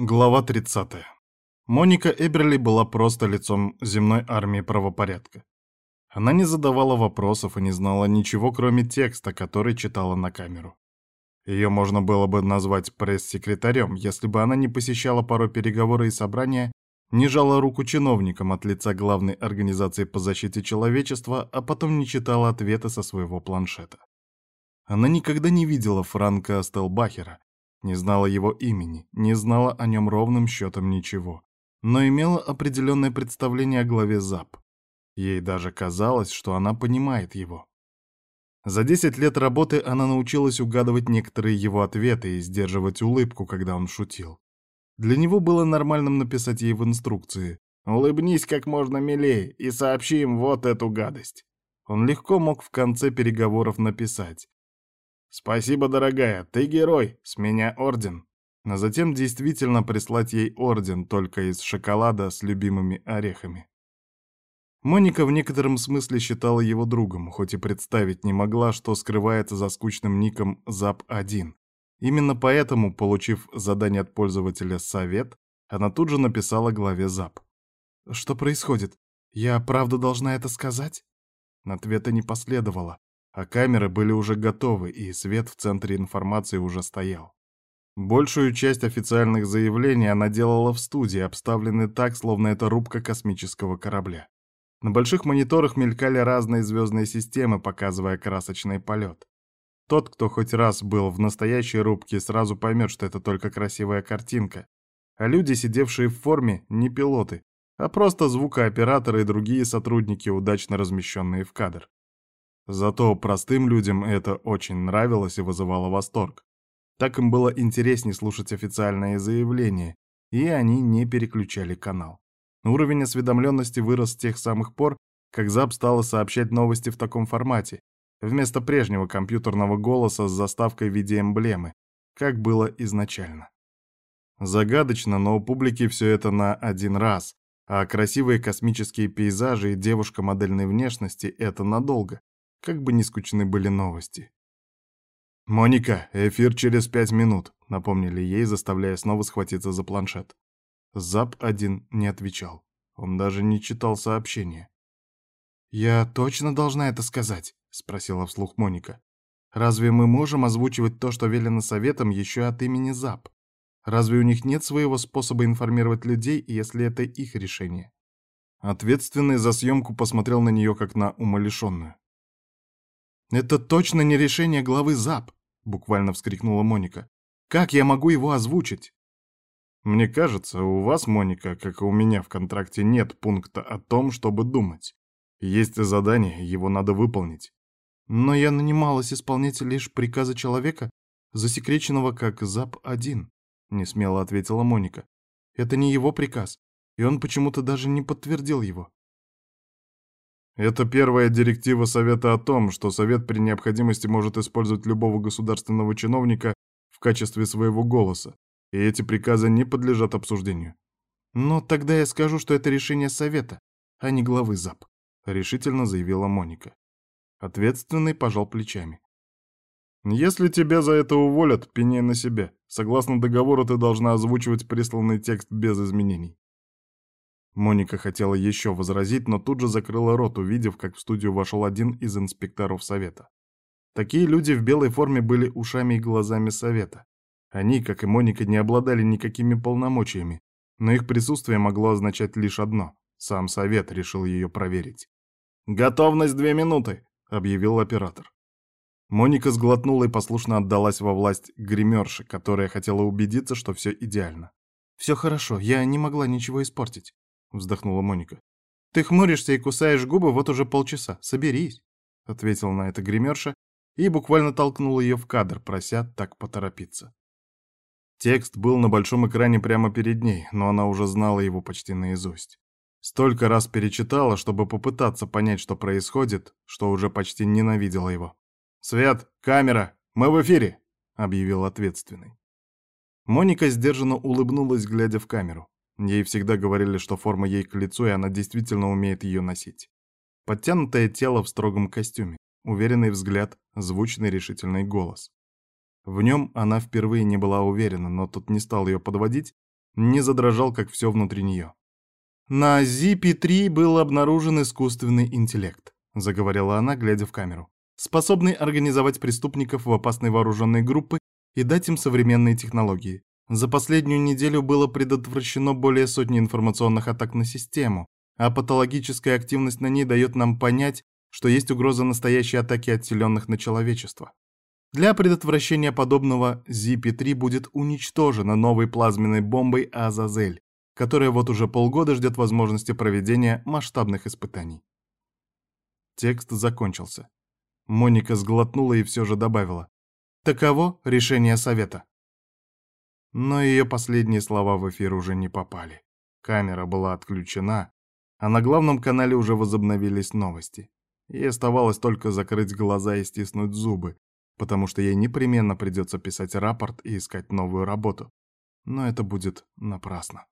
Глава 30. Моника Эберли была просто лицом земной армии правопорядка. Она не задавала вопросов и не знала ничего, кроме текста, который читала на камеру. Ее можно было бы назвать пресс-секретарем, если бы она не посещала порой переговоры и собрания, не жала руку чиновникам от лица главной организации по защите человечества, а потом не читала ответы со своего планшета. Она никогда не видела Франка Стелбахера, не знала его имени, не знала о нем ровным счетом ничего, но имела определенное представление о главе ЗАП. Ей даже казалось, что она понимает его. За 10 лет работы она научилась угадывать некоторые его ответы и сдерживать улыбку, когда он шутил. Для него было нормальным написать ей в инструкции «Улыбнись как можно милее и сообщи им вот эту гадость». Он легко мог в конце переговоров написать «Спасибо, дорогая, ты герой, с меня орден». А затем действительно прислать ей орден только из шоколада с любимыми орехами. Моника в некотором смысле считала его другом, хоть и представить не могла, что скрывается за скучным ником ЗАП-1. Именно поэтому, получив задание от пользователя «Совет», она тут же написала главе ЗАП. «Что происходит? Я правда должна это сказать?» Ответа не последовало, а камеры были уже готовы, и свет в центре информации уже стоял. Большую часть официальных заявлений она делала в студии, обставленной так, словно это рубка космического корабля. На больших мониторах мелькали разные звездные системы, показывая красочный полет. Тот, кто хоть раз был в настоящей рубке, сразу поймет, что это только красивая картинка. А люди, сидевшие в форме, не пилоты, а просто звукооператоры и другие сотрудники, удачно размещенные в кадр. Зато простым людям это очень нравилось и вызывало восторг. Так им было интереснее слушать официальные заявления, и они не переключали канал. Уровень осведомленности вырос с тех самых пор, как ЗАП стала сообщать новости в таком формате, вместо прежнего компьютерного голоса с заставкой в виде эмблемы, как было изначально. Загадочно, но у публики все это на один раз, а красивые космические пейзажи и девушка модельной внешности — это надолго как бы ни скучны были новости. «Моника, эфир через пять минут», — напомнили ей, заставляя снова схватиться за планшет. Зап-1 не отвечал. Он даже не читал сообщения. «Я точно должна это сказать?» — спросила вслух Моника. «Разве мы можем озвучивать то, что велено советом, еще от имени ЗАП? Разве у них нет своего способа информировать людей, если это их решение?» Ответственный за съемку посмотрел на нее как на умалишенную. «Это точно не решение главы ЗАП!» — буквально вскрикнула Моника. «Как я могу его озвучить?» «Мне кажется, у вас, Моника, как и у меня в контракте, нет пункта о том, чтобы думать. Есть задание, его надо выполнить». «Но я нанималась исполнять лишь приказы человека, засекреченного как ЗАП-1», — несмело ответила Моника. «Это не его приказ, и он почему-то даже не подтвердил его». Это первая директива Совета о том, что Совет при необходимости может использовать любого государственного чиновника в качестве своего голоса, и эти приказы не подлежат обсуждению. «Но тогда я скажу, что это решение Совета, а не главы ЗАП», — решительно заявила Моника. Ответственный пожал плечами. «Если тебя за это уволят, пеняй на себя. Согласно договору, ты должна озвучивать присланный текст без изменений. Моника хотела еще возразить, но тут же закрыла рот, увидев, как в студию вошел один из инспекторов совета. Такие люди в белой форме были ушами и глазами совета. Они, как и Моника, не обладали никакими полномочиями, но их присутствие могло означать лишь одно — сам совет решил ее проверить. «Готовность две минуты», — объявил оператор. Моника сглотнула и послушно отдалась во власть гримерши, которая хотела убедиться, что все идеально. «Все хорошо, я не могла ничего испортить», — вздохнула Моника. «Ты хмуришься и кусаешь губы вот уже полчаса. Соберись», — ответила на это гримерша и буквально толкнула ее в кадр, прося так поторопиться. Текст был на большом экране прямо перед ней, но она уже знала его почти наизусть. Столько раз перечитала, чтобы попытаться понять, что происходит, что уже почти ненавидела его. «Свет! Камера! Мы в эфире!» — объявил ответственный. Моника сдержанно улыбнулась, глядя в камеру. Ей всегда говорили, что форма ей к лицу, и она действительно умеет ее носить. Подтянутое тело в строгом костюме, уверенный взгляд, звучный решительный голос. В нем она впервые не была уверена, но тут не стал ее подводить, не задрожал, как все внутри нее. «На ZP-3 был обнаружен искусственный интеллект», — заговорила она, глядя в камеру, способный организовать преступников в опасной вооруженной группы и дать им современные технологии. За последнюю неделю было предотвращено более сотни информационных атак на систему, а патологическая активность на ней дает нам понять, что есть угроза настоящей атаки отселенных на человечество. Для предотвращения подобного ZP-3 будет уничтожена новой плазменной бомбой Азазель, которая вот уже полгода ждет возможности проведения масштабных испытаний. Текст закончился. Моника сглотнула и все же добавила. Таково решение совета. Но ее последние слова в эфир уже не попали. Камера была отключена, а на главном канале уже возобновились новости. Ей оставалось только закрыть глаза и стиснуть зубы, потому что ей непременно придется писать рапорт и искать новую работу. Но это будет напрасно.